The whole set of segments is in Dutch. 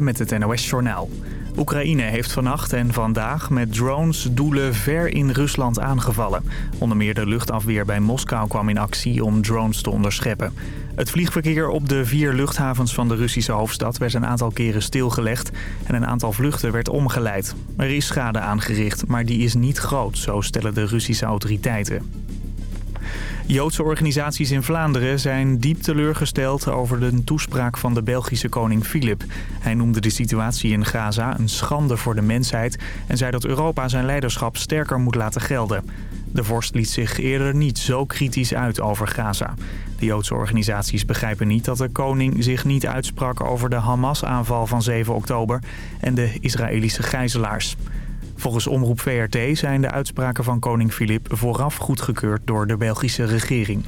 Met het NOS-journaal. Oekraïne heeft vannacht en vandaag met drones doelen ver in Rusland aangevallen. Onder meer de luchtafweer bij Moskou kwam in actie om drones te onderscheppen. Het vliegverkeer op de vier luchthavens van de Russische hoofdstad werd een aantal keren stilgelegd en een aantal vluchten werd omgeleid. Er is schade aangericht, maar die is niet groot, zo stellen de Russische autoriteiten. Joodse organisaties in Vlaanderen zijn diep teleurgesteld over de toespraak van de Belgische koning Filip. Hij noemde de situatie in Gaza een schande voor de mensheid en zei dat Europa zijn leiderschap sterker moet laten gelden. De vorst liet zich eerder niet zo kritisch uit over Gaza. De Joodse organisaties begrijpen niet dat de koning zich niet uitsprak over de Hamas-aanval van 7 oktober en de Israëlische gijzelaars. Volgens Omroep VRT zijn de uitspraken van koning Filip vooraf goedgekeurd door de Belgische regering.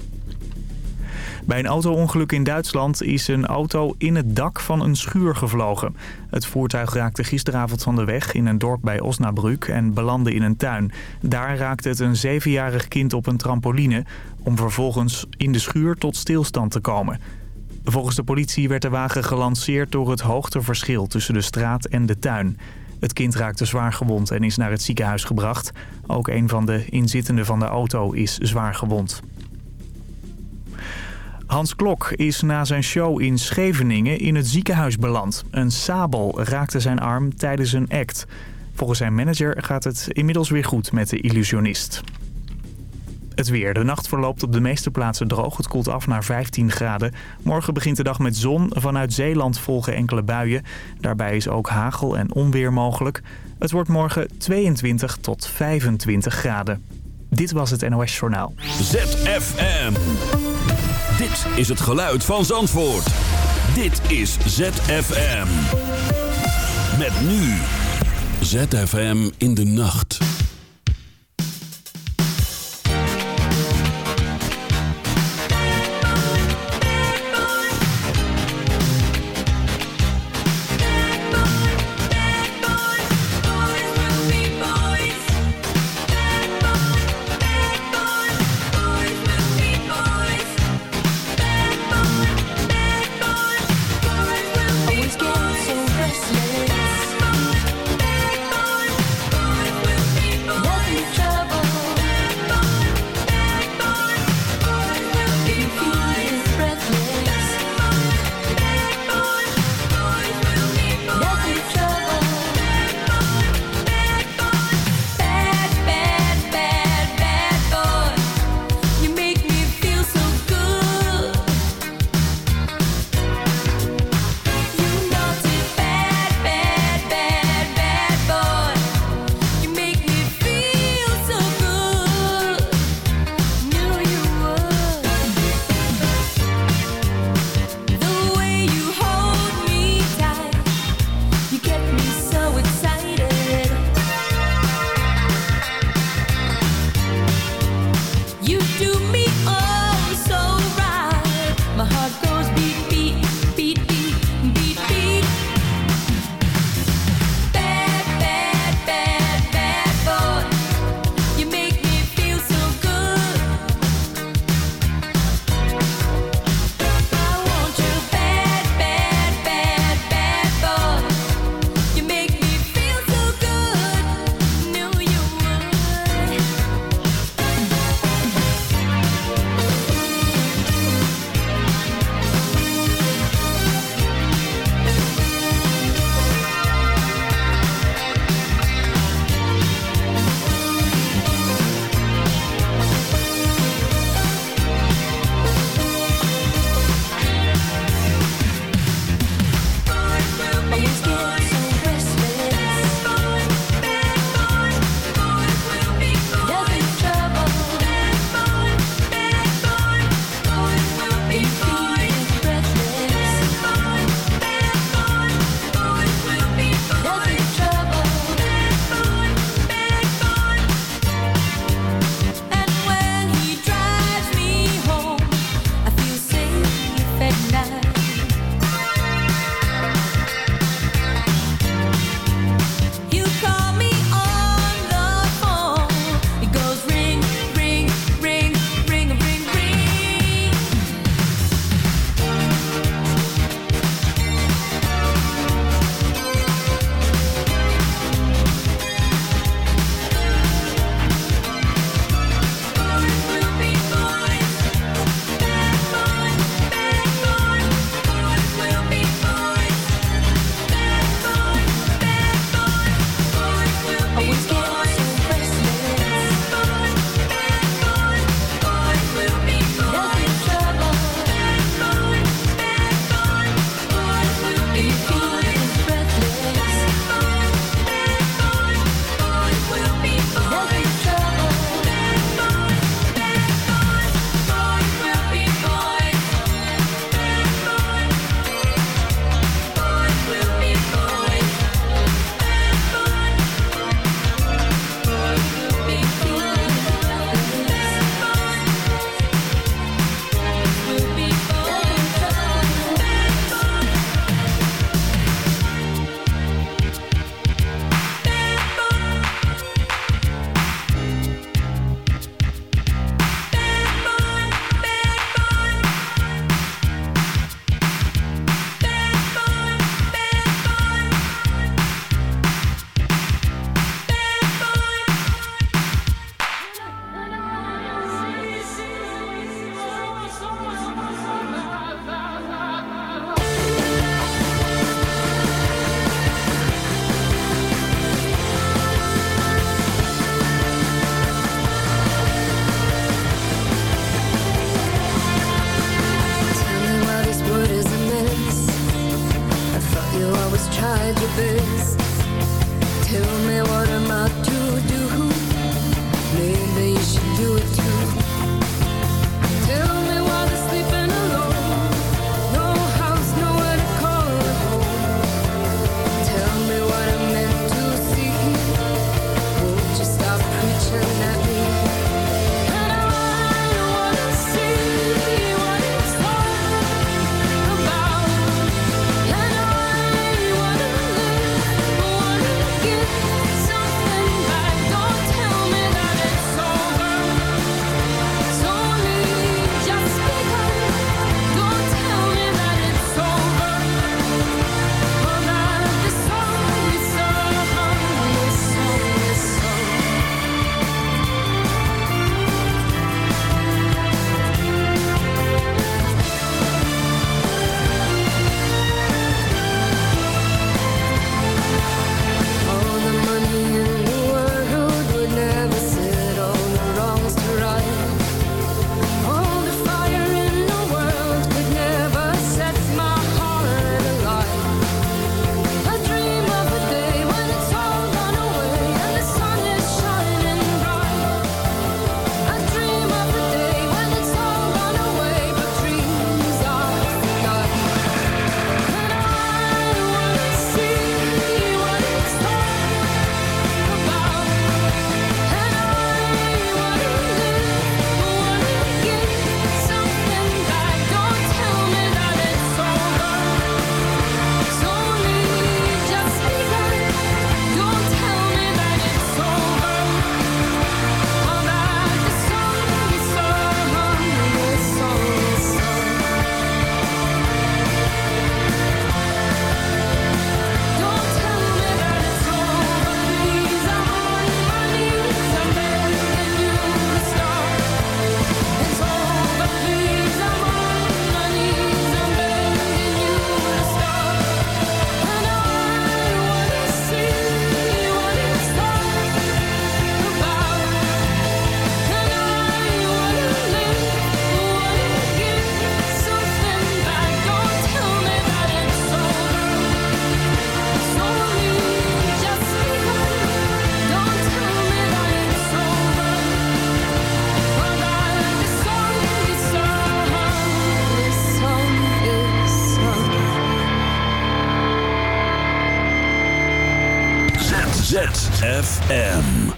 Bij een auto-ongeluk in Duitsland is een auto in het dak van een schuur gevlogen. Het voertuig raakte gisteravond van de weg in een dorp bij Osnabrück en belandde in een tuin. Daar raakte het een zevenjarig kind op een trampoline om vervolgens in de schuur tot stilstand te komen. Volgens de politie werd de wagen gelanceerd door het hoogteverschil tussen de straat en de tuin. Het kind raakte zwaar gewond en is naar het ziekenhuis gebracht. Ook een van de inzittenden van de auto is zwaar gewond. Hans Klok is na zijn show in Scheveningen in het ziekenhuis beland. Een sabel raakte zijn arm tijdens een act. Volgens zijn manager gaat het inmiddels weer goed met de illusionist. Het weer. De nacht verloopt op de meeste plaatsen droog. Het koelt af naar 15 graden. Morgen begint de dag met zon. Vanuit Zeeland volgen enkele buien. Daarbij is ook hagel en onweer mogelijk. Het wordt morgen 22 tot 25 graden. Dit was het NOS Journaal. ZFM. Dit is het geluid van Zandvoort. Dit is ZFM. Met nu. ZFM in de nacht. FM.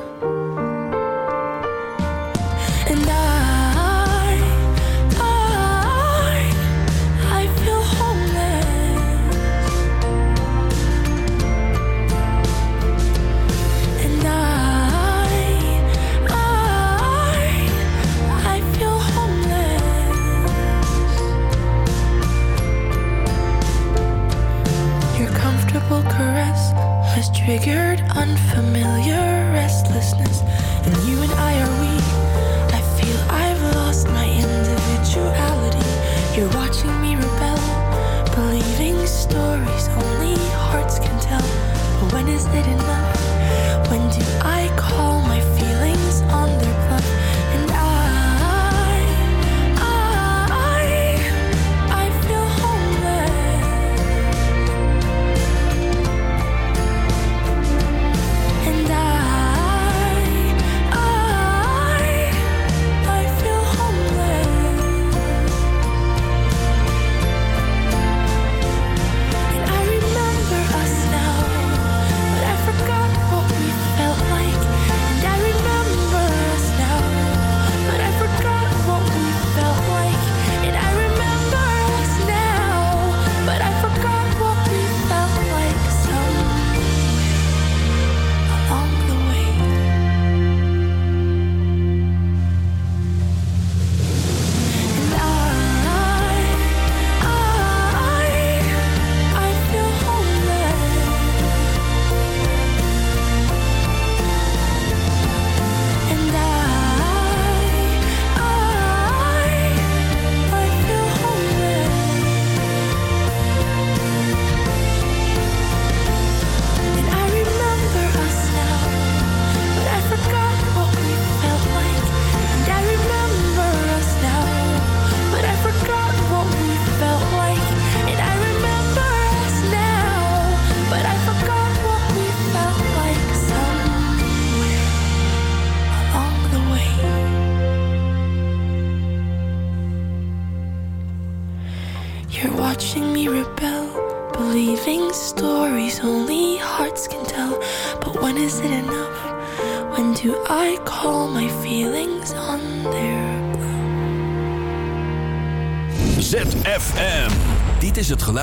unfamiliar.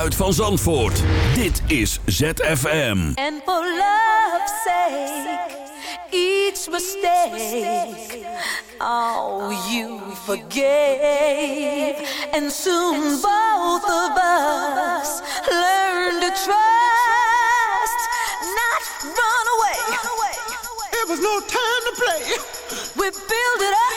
Geluid van Zandvoort. Dit is ZFM. And for love's sake, each mistake, oh, you forgave. And soon both of us learn to trust, not run away. It was no time to play. We build it up.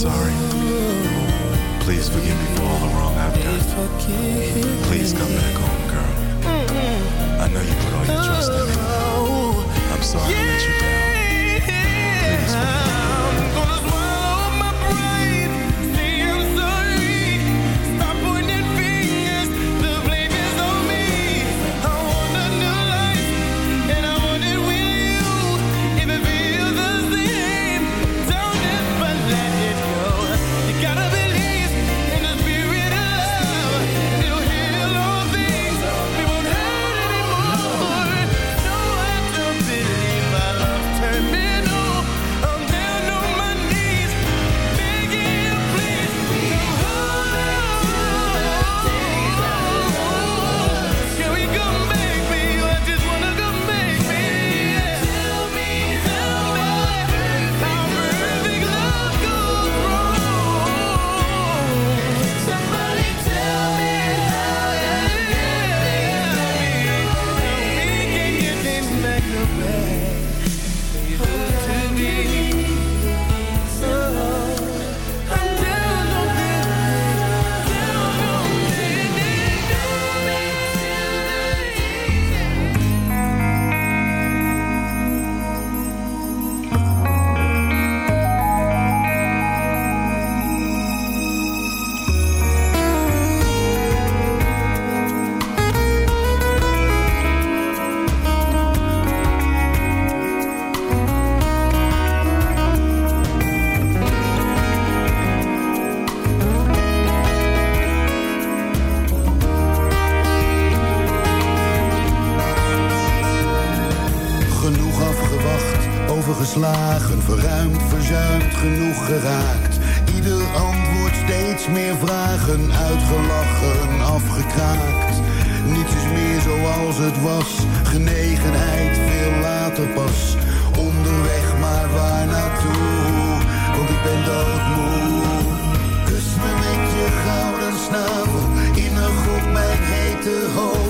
sorry. Please forgive me for all the wrong I've done. Please come back home, girl. I know you put all your trust in me. I'm sorry I let you down. Please forgive me. vragen verruimd, verzuimd, genoeg geraakt. Ieder antwoord steeds meer vragen, uitgelachen, afgekraakt. Niets is meer zoals het was, genegenheid veel later pas. Onderweg maar waar naartoe, want ik ben doodmoe. Kus me met je gouden snavel, in een groep mijn hete hoofd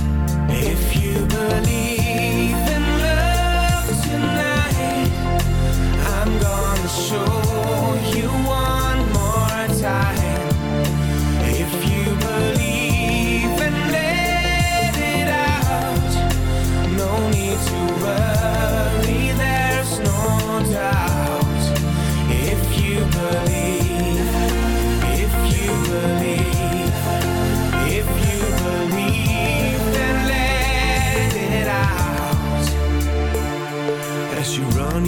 If you believe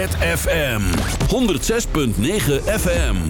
ZFM 106.9 FM.